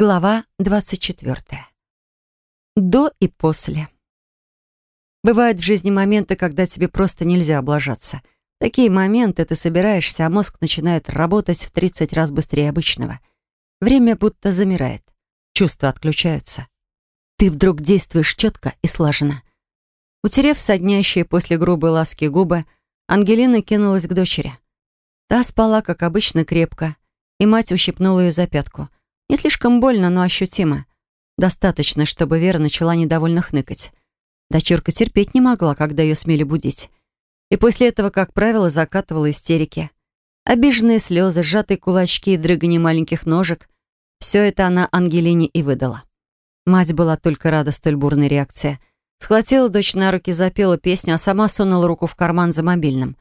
Глава 24. До и после. Бывают в жизни моменты, когда тебе просто нельзя облажаться. такие моменты ты собираешься, а мозг начинает работать в 30 раз быстрее обычного. Время будто замирает. Чувства отключаются. Ты вдруг действуешь четко и слаженно. Утерев соднящие после грубой ласки губы, Ангелина кинулась к дочери. Та спала, как обычно, крепко, и мать ущипнула ее за пятку — не слишком больно, но ощутимо. Достаточно, чтобы Вера начала недовольно хныкать. Дочурка терпеть не могла, когда ее смели будить. И после этого, как правило, закатывала истерики. Обиженные слезы, сжатые кулачки и дрыгание маленьких ножек — все это она Ангелине и выдала. Мать была только рада столь бурной реакции. Схватила дочь на руки, запела песню, а сама сунула руку в карман за мобильным.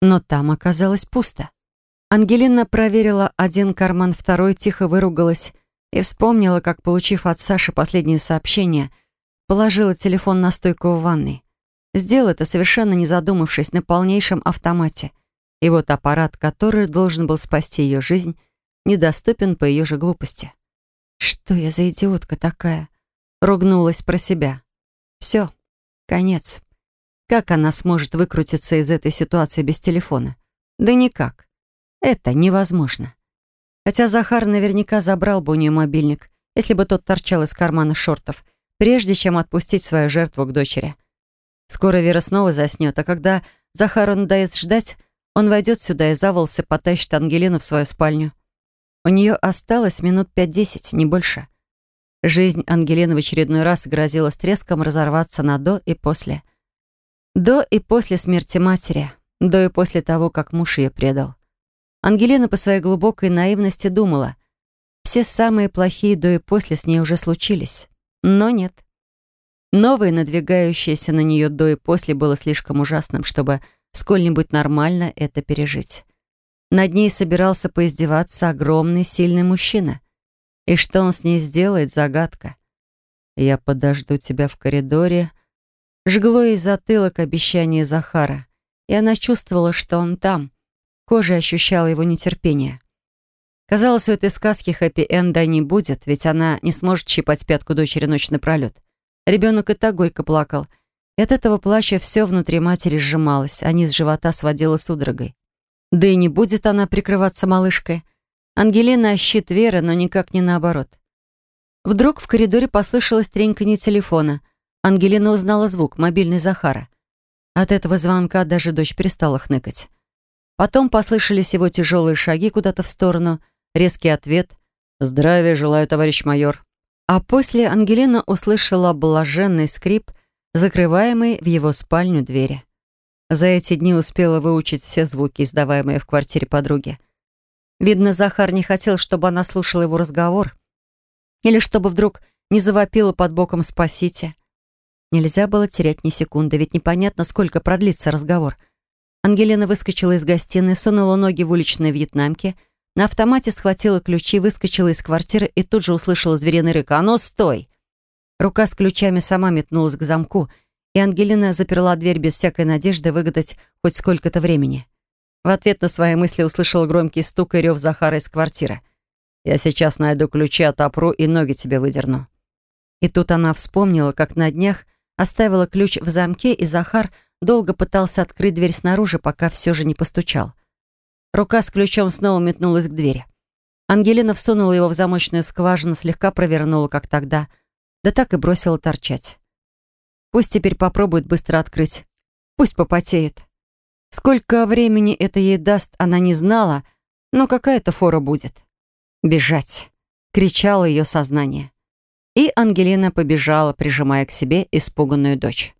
Но там оказалось пусто. Ангелина проверила один карман, второй, тихо выругалась и вспомнила, как, получив от Саши последнее сообщение, положила телефон на стойку в ванной. Сделала это, совершенно не задумавшись, на полнейшем автомате. И вот аппарат, который должен был спасти ее жизнь, недоступен по ее же глупости. «Что я за идиотка такая?» Ругнулась про себя. «Все, конец. Как она сможет выкрутиться из этой ситуации без телефона? Да никак. Это невозможно. Хотя Захар наверняка забрал бы у нее мобильник, если бы тот торчал из кармана шортов, прежде чем отпустить свою жертву к дочери. Скоро Вера снова заснет, а когда Захару надоест ждать, он войдет сюда и за волосы потащит Ангелину в свою спальню. У нее осталось минут пять-десять, не больше. Жизнь Ангелины в очередной раз грозила с треском разорваться на «до» и «после». До и после смерти матери, до и после того, как муж ее предал. Ангелина по своей глубокой наивности думала, все самые плохие до и после с ней уже случились. Но нет. Новое, надвигающееся на нее до и после, было слишком ужасным, чтобы сколь-нибудь нормально это пережить. Над ней собирался поиздеваться огромный, сильный мужчина. И что он с ней сделает, загадка. «Я подожду тебя в коридоре», Жгло ей затылок обещание Захара, и она чувствовала, что он там, Кожа ощущала его нетерпение. Казалось, у этой сказки хэппи-энда не будет, ведь она не сможет щипать пятку дочери ночь напролет. Ребенок и так горько плакал. И от этого плача все внутри матери сжималось, а низ живота сводило судорогой. Да и не будет она прикрываться малышкой. Ангелина щит Веры, но никак не наоборот. Вдруг в коридоре послышалось треньканье телефона. Ангелина узнала звук, мобильный Захара. От этого звонка даже дочь перестала хныкать. Потом послышались его тяжелые шаги куда-то в сторону, резкий ответ «Здравия желаю, товарищ майор». А после Ангелина услышала блаженный скрип, закрываемый в его спальню двери. За эти дни успела выучить все звуки, издаваемые в квартире подруги. Видно, Захар не хотел, чтобы она слушала его разговор. Или чтобы вдруг не завопила под боком «спасите». Нельзя было терять ни секунды, ведь непонятно, сколько продлится разговор — Ангелина выскочила из гостиной, сунула ноги в уличной вьетнамке, на автомате схватила ключи, выскочила из квартиры и тут же услышала звериный рык. «А ну, стой!» Рука с ключами сама метнулась к замку, и Ангелина заперла дверь без всякой надежды выгадать хоть сколько-то времени. В ответ на свои мысли услышала громкий стук и рев Захара из квартиры. «Я сейчас найду ключи, отопру и ноги тебе выдерну». И тут она вспомнила, как на днях оставила ключ в замке, и Захар Долго пытался открыть дверь снаружи, пока все же не постучал. Рука с ключом снова метнулась к двери. Ангелина всунула его в замочную скважину, слегка провернула, как тогда, да так и бросила торчать. Пусть теперь попробует быстро открыть. Пусть попотеет. Сколько времени это ей даст, она не знала, но какая-то фора будет. «Бежать!» — кричало ее сознание. И Ангелина побежала, прижимая к себе испуганную дочь.